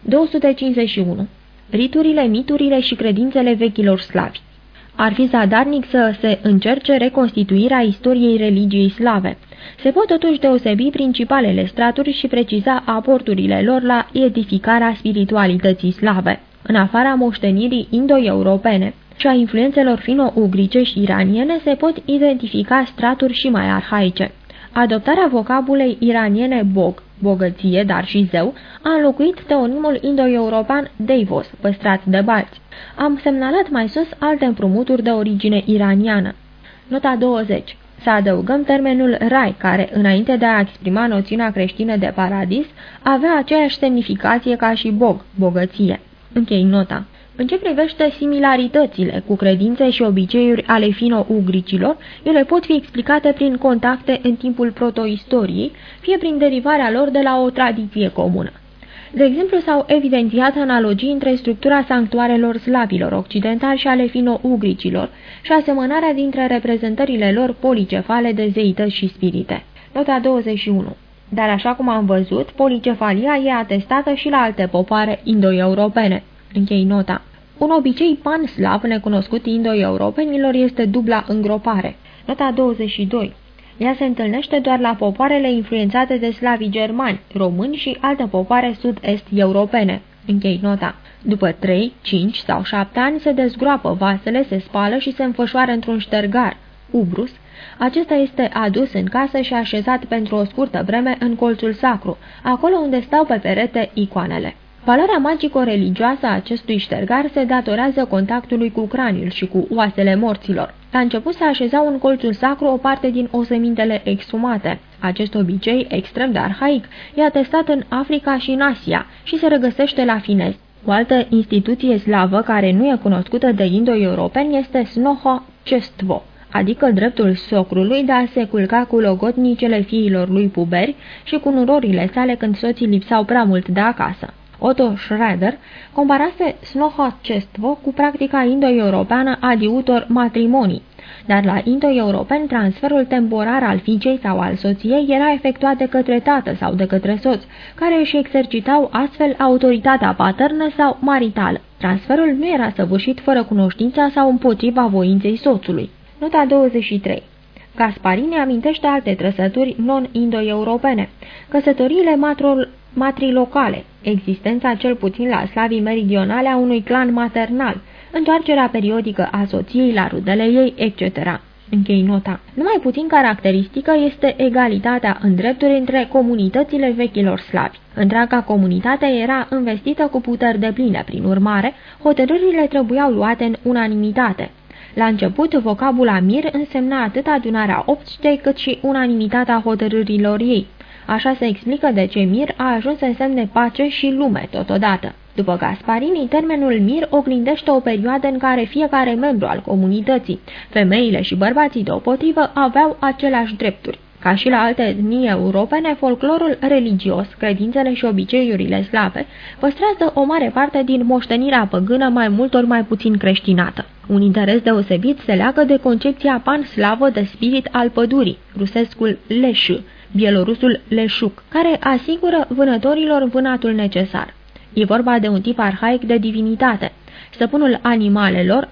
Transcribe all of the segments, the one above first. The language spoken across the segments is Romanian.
251. Riturile, miturile și credințele vechilor slavi ar fi zadarnic să se încerce reconstituirea istoriei religiei slave. Se pot totuși deosebi principalele straturi și preciza aporturile lor la edificarea spiritualității slave. În afara moștenirii indo-europene și a influențelor fino-ugrice și iraniene se pot identifica straturi și mai arhaice. Adoptarea vocabulei iraniene bog, bogăție, dar și zeu, a înlocuit teonimul indo-european Deivos, păstrat de balți. Am semnalat mai sus alte împrumuturi de origine iraniană. Nota 20. Să adăugăm termenul rai, care, înainte de a exprima noțiunea creștină de paradis, avea aceeași semnificație ca și bog, bogăție. Închei nota. În ce privește similaritățile cu credințe și obiceiuri ale fino-ugricilor, ele pot fi explicate prin contacte în timpul protoistoriei, fie prin derivarea lor de la o tradiție comună. De exemplu, s-au evidențiat analogii între structura sanctuarelor slavilor occidentali și ale fino-ugricilor și asemănarea dintre reprezentările lor policefale de zeități și spirite. Nota 21 Dar așa cum am văzut, policefalia e atestată și la alte popoare indo-europene. Închei nota. Un obicei pan-slav necunoscut indo-europenilor este dubla îngropare. Nota 22. Ea se întâlnește doar la popoarele influențate de slavii germani, români și alte popoare sud-est europene. Închei nota. După 3, 5 sau 7 ani se dezgroapă vasele, se spală și se înfășoară într-un ștergar, ubrus. Acesta este adus în casă și așezat pentru o scurtă vreme în colțul sacru, acolo unde stau pe perete icoanele. Valoarea magico-religioasă a acestui ștergar se datorează contactului cu craniul și cu oasele morților. La început se așezau în colțul sacru o parte din osemintele exumate. Acest obicei, extrem de arhaic, e atestat în Africa și în Asia și se regăsește la finez. O altă instituție slavă care nu e cunoscută de indo-europeni este Snoho Cestvo, adică dreptul socrului de a se culca cu logotnicele fiilor lui puberi și cu nurorile sale când soții lipsau prea mult de acasă. Otto Schrader comparase snohocestvo cu practica indo-europeană a diutor matrimonii, dar la indo-europeni transferul temporar al fiicei sau al soției era efectuat de către tată sau de către soț, care își exercitau astfel autoritatea paternă sau maritală. Transferul nu era săvârșit fără cunoștința sau împotriva voinței soțului. Nota 23 Gasparini amintește alte trăsături non-indo-europene. Căsătoriile matrilocale, existența cel puțin la slavii meridionale a unui clan maternal, întoarcerea periodică a soției la rudele ei, etc. Închei nota. Numai puțin caracteristică este egalitatea în drepturi între comunitățile vechilor slavi. Întreaga comunitate era investită cu puteri de pline, prin urmare, hotărârile trebuiau luate în unanimitate. La început, vocabula mir însemna atât adunarea obțitei cât și unanimitatea hotărârilor ei. Așa se explică de ce mir a ajuns să însemne pace și lume totodată. După Gasparini, termenul mir oglindește o perioadă în care fiecare membru al comunității, femeile și bărbații deopotrivă, aveau aceleași drepturi. Ca și la alte etnii europene, folclorul religios, credințele și obiceiurile slave păstrează o mare parte din moștenirea păgână mai mult ori mai puțin creștinată. Un interes deosebit se leagă de concepția pan-slavă de spirit al pădurii, rusescul leșu, bielorusul leșuc, care asigură vânătorilor vânatul necesar. E vorba de un tip arhaic de divinitate. Stăpânul animalelor,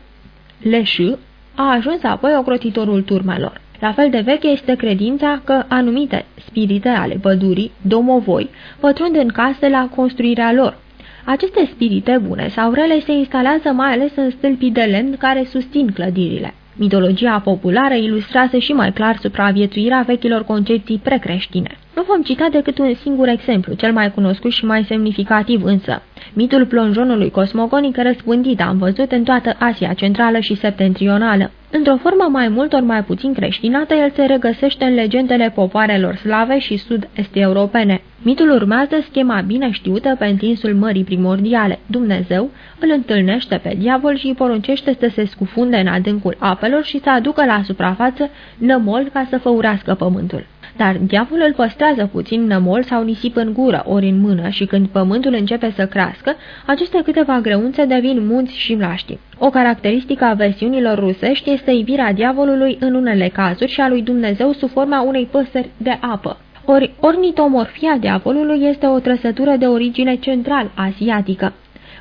leșu, a ajuns apoi ocrotitorul turmelor. La fel de veche este credința că anumite spirite ale pădurii, domovoi, pătrund în case la construirea lor. Aceste spirite bune sau rele se instalează mai ales în stâlpii de lemn care susțin clădirile. Mitologia populară ilustrează și mai clar supraviețuirea vechilor concepții precreștine. Nu vom cita decât un singur exemplu, cel mai cunoscut și mai semnificativ însă. Mitul plonjonului cosmogonic răspândit am văzut în toată Asia Centrală și Septentrională. Într-o formă mai mult ori mai puțin creștinată, el se regăsește în legendele popoarelor slave și sud-est europene. Mitul urmează schema bine știută pe întinsul mării primordiale. Dumnezeu îl întâlnește pe diavol și îi poruncește să se scufunde în adâncul apelor și să aducă la suprafață nămol ca să făurească pământul. Dar diavolul îl păstrează puțin nămol sau nisip în gură, ori în mână și când pământul începe să crească, aceste câteva greunțe devin munți și mlaști. O caracteristică a versiunilor rusești este ivirea diavolului în unele cazuri și a lui Dumnezeu sub forma unei păsări de apă. Ori ornitomorfia diavolului este o trăsătură de origine central asiatică.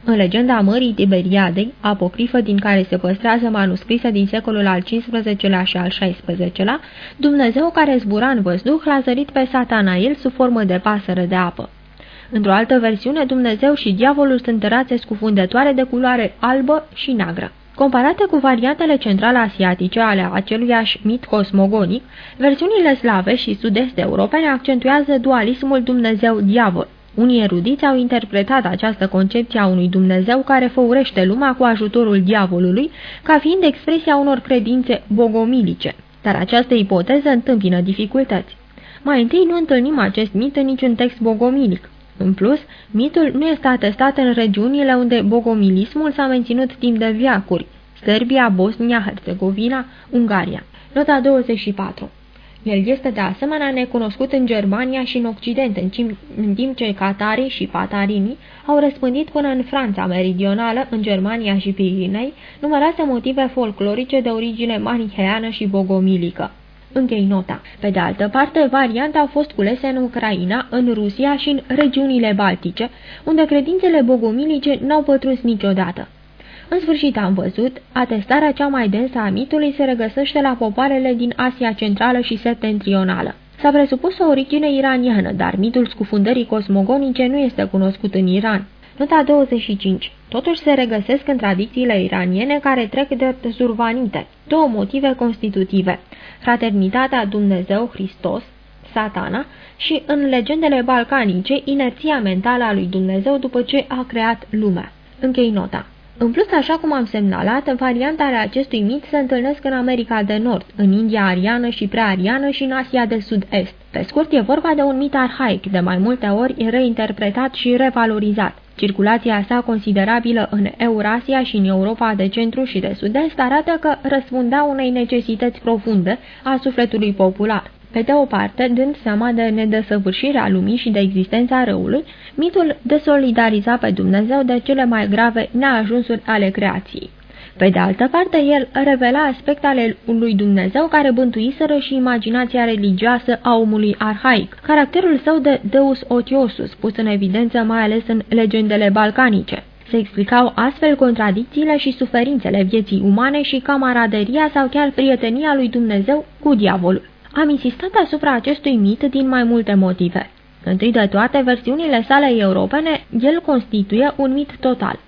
În legenda Mării Tiberiadei, apocrifă din care se păstrează manuscrise din secolul al XV-lea și al XVI-lea, Dumnezeu care zbura în văzduh l-a zărit pe Satanael sub formă de pasăre de apă. Într-o altă versiune, Dumnezeu și diavolul sunt rațe scufundătoare de culoare albă și neagră. Comparate cu variantele central-asiatice ale aceluiași mit cosmogonic, versiunile slave și sud-est europene accentuează dualismul Dumnezeu-diavol. Unii erudiți au interpretat această concepție a unui Dumnezeu care făurește lumea cu ajutorul diavolului ca fiind expresia unor credințe bogomilice, dar această ipoteză întâmpină dificultăți. Mai întâi nu întâlnim acest mit în niciun text bogomilic. În plus, mitul nu este atestat în regiunile unde bogomilismul s-a menținut timp de viacuri, Serbia, Bosnia, Herzegovina, Ungaria. Nota 24 el este de asemenea necunoscut în Germania și în Occident, în timp, în timp ce catarii și patarinii au răspândit până în Franța meridională, în Germania și Pirinei, numeroase motive folclorice de origine maniheană și bogomilică. Închei nota. Pe de altă parte, variante au fost culese în Ucraina, în Rusia și în regiunile baltice, unde credințele bogomilice n-au pătruns niciodată. În sfârșit am văzut, atestarea cea mai densă a mitului se regăsește la popoarele din Asia Centrală și Septentrională. S-a presupus o origine iraniană, dar mitul scufundării cosmogonice nu este cunoscut în Iran. Nota 25. Totuși se regăsesc în tradițiile iraniene care trec de zurvanite. Două motive constitutive. Fraternitatea Dumnezeu Hristos, satana, și în legendele balcanice, inerția mentală a lui Dumnezeu după ce a creat lumea. Închei nota. În plus, așa cum am semnalat, variantele acestui mit se întâlnesc în America de Nord, în India ariană și preariană și în Asia de Sud-Est. Pe scurt, e vorba de un mit arhaic, de mai multe ori reinterpretat și revalorizat. Circulația sa considerabilă în Eurasia și în Europa de centru și de sud-est arată că răspundea unei necesități profunde a sufletului popular. Pe de o parte, dând seama de nedesăvârșirea lumii și de existența răului, mitul desolidariza pe Dumnezeu de cele mai grave neajunsuri ale creației. Pe de altă parte, el revela aspecte ale lui Dumnezeu care bântuiseră și imaginația religioasă a omului arhaic, caracterul său de Deus Otiosus, pus în evidență mai ales în legendele balcanice. Se explicau astfel contradicțiile și suferințele vieții umane și camaraderia sau chiar prietenia lui Dumnezeu cu diavolul. Am insistat asupra acestui mit din mai multe motive. Întâi de toate, versiunile sale europene, el constituie un mit total.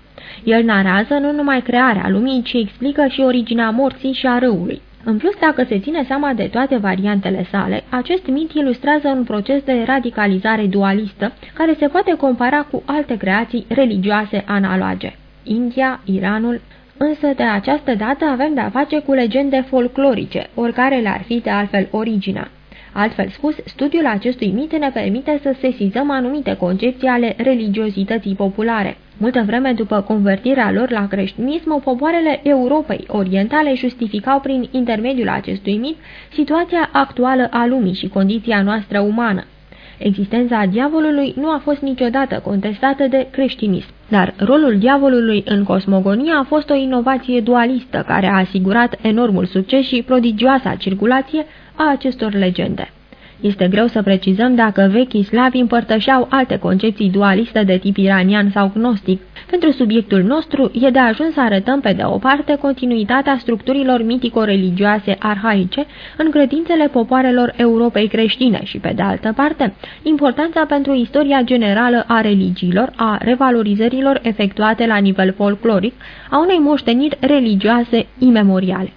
El narează nu numai crearea lumii, ci explică și originea morții și a râului. În plus, dacă se ține seama de toate variantele sale, acest mit ilustrează un proces de radicalizare dualistă care se poate compara cu alte creații religioase analoge. India, Iranul, însă de această dată avem de-a face cu legende folclorice, oricare le-ar fi de altfel originea. Altfel spus, studiul acestui mit ne permite să sesizăm anumite concepții ale religiozității populare. Multă vreme după convertirea lor la creștinism, popoarele Europei Orientale justificau prin intermediul acestui mit situația actuală a lumii și condiția noastră umană. Existența diavolului nu a fost niciodată contestată de creștinism, dar rolul diavolului în cosmogonie a fost o inovație dualistă care a asigurat enormul succes și prodigioasa circulație a acestor legende. Este greu să precizăm dacă vechii slavi împărtășeau alte concepții dualiste de tip iranian sau gnostic. Pentru subiectul nostru e de ajuns să arătăm pe de o parte continuitatea structurilor mitico-religioase arhaice în credințele popoarelor Europei creștine și pe de altă parte importanța pentru istoria generală a religiilor, a revalorizărilor efectuate la nivel folcloric, a unei moșteniri religioase imemoriale.